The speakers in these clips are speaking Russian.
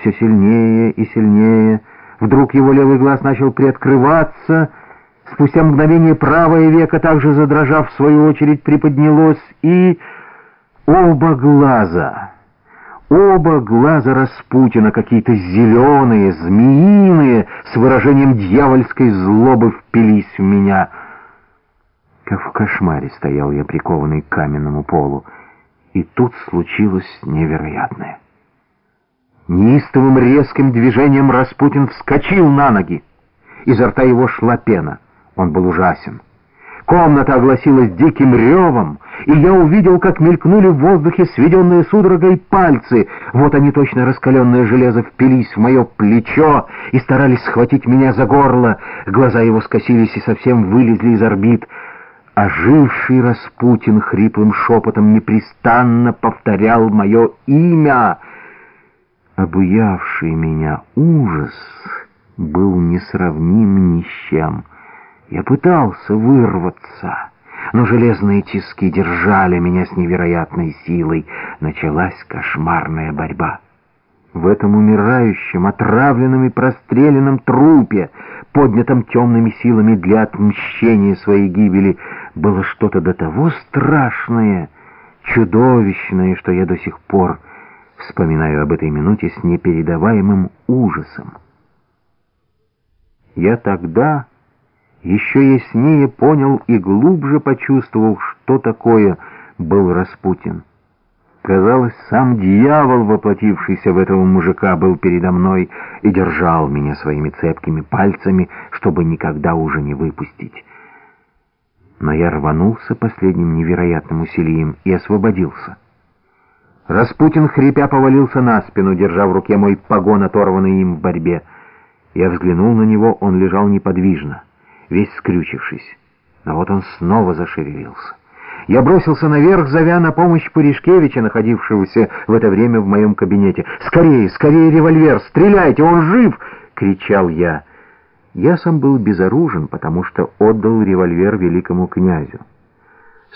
все сильнее и сильнее. Вдруг его левый глаз начал приоткрываться, спустя мгновение правое веко, также задрожав, в свою очередь приподнялось, и оба глаза... Оба глаза Распутина, какие-то зеленые, змеиные, с выражением дьявольской злобы впились в меня. Как в кошмаре стоял я прикованный к каменному полу, и тут случилось невероятное. Неистовым резким движением Распутин вскочил на ноги. Изо рта его шла пена. Он был ужасен. Комната огласилась диким ревом, и я увидел, как мелькнули в воздухе сведенные судорогой пальцы. Вот они, точно раскаленное железо, впились в мое плечо и старались схватить меня за горло. Глаза его скосились и совсем вылезли из орбит. Оживший Распутин хриплым шепотом непрестанно повторял мое имя. Обуявший меня ужас был несравним ни с чем. Я пытался вырваться, но железные тиски держали меня с невероятной силой. Началась кошмарная борьба. В этом умирающем, отравленном и простреленном трупе, поднятом темными силами для отмщения своей гибели, было что-то до того страшное, чудовищное, что я до сих пор вспоминаю об этой минуте с непередаваемым ужасом. Я тогда еще яснее понял и глубже почувствовал, что такое был Распутин. Казалось, сам дьявол, воплотившийся в этого мужика, был передо мной и держал меня своими цепкими пальцами, чтобы никогда уже не выпустить. Но я рванулся последним невероятным усилием и освободился. Распутин, хрипя, повалился на спину, держа в руке мой погон, оторванный им в борьбе. Я взглянул на него, он лежал неподвижно весь скрючившись. Но вот он снова зашевелился. Я бросился наверх, зовя на помощь Пуришкевича, находившегося в это время в моем кабинете. «Скорее, скорее револьвер! Стреляйте, он жив!» — кричал я. Я сам был безоружен, потому что отдал револьвер великому князю.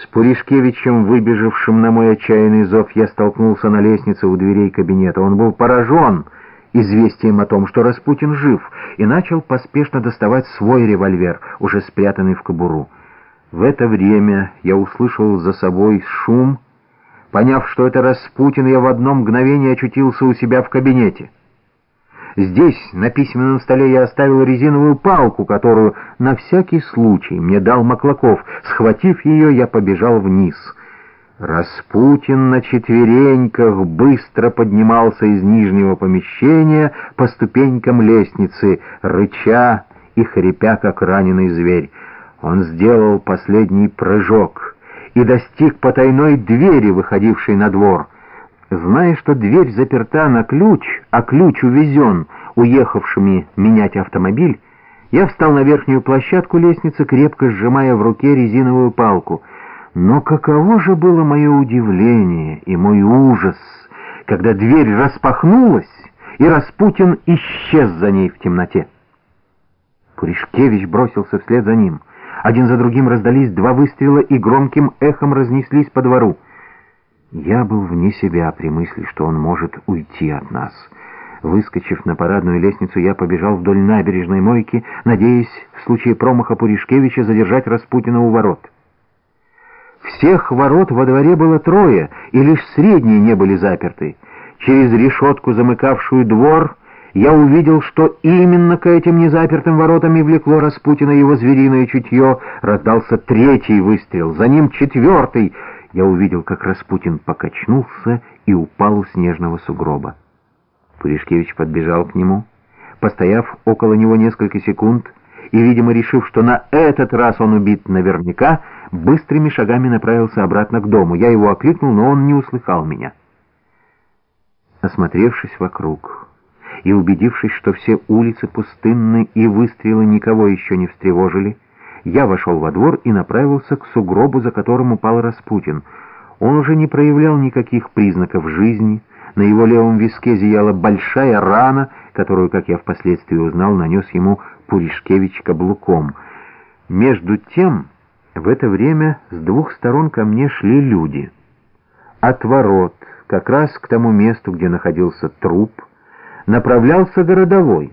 С Пуришкевичем, выбежавшим на мой отчаянный зов, я столкнулся на лестнице у дверей кабинета. Он был поражен известием о том, что Распутин жив, и начал поспешно доставать свой револьвер, уже спрятанный в кобуру. В это время я услышал за собой шум. Поняв, что это Распутин, я в одно мгновение очутился у себя в кабинете. Здесь, на письменном столе, я оставил резиновую палку, которую на всякий случай мне дал Маклаков. Схватив ее, я побежал вниз — Распутин на четвереньках быстро поднимался из нижнего помещения по ступенькам лестницы, рыча и хрипя, как раненый зверь. Он сделал последний прыжок и достиг потайной двери, выходившей на двор. Зная, что дверь заперта на ключ, а ключ увезен уехавшими менять автомобиль, я встал на верхнюю площадку лестницы, крепко сжимая в руке резиновую палку — но каково же было мое удивление и мой ужас, когда дверь распахнулась, и Распутин исчез за ней в темноте. Пуришкевич бросился вслед за ним. Один за другим раздались два выстрела и громким эхом разнеслись по двору. Я был вне себя при мысли, что он может уйти от нас. Выскочив на парадную лестницу, я побежал вдоль набережной мойки, надеясь в случае промаха Пуришкевича задержать Распутина у ворот. Всех ворот во дворе было трое, и лишь средние не были заперты. Через решетку, замыкавшую двор, я увидел, что именно к этим незапертым воротам и влекло Распутина его звериное чутье. Раздался третий выстрел, за ним четвертый. Я увидел, как Распутин покачнулся и упал у снежного сугроба. Пуришкевич подбежал к нему. Постояв около него несколько секунд и, видимо, решив, что на этот раз он убит наверняка, быстрыми шагами направился обратно к дому. Я его окликнул, но он не услыхал меня. Осмотревшись вокруг и убедившись, что все улицы пустынны и выстрелы никого еще не встревожили, я вошел во двор и направился к сугробу, за которым упал Распутин. Он уже не проявлял никаких признаков жизни, на его левом виске зияла большая рана, которую, как я впоследствии узнал, нанес ему Пуришкевич каблуком. Между тем... В это время с двух сторон ко мне шли люди. От ворот, как раз к тому месту, где находился труп, направлялся городовой.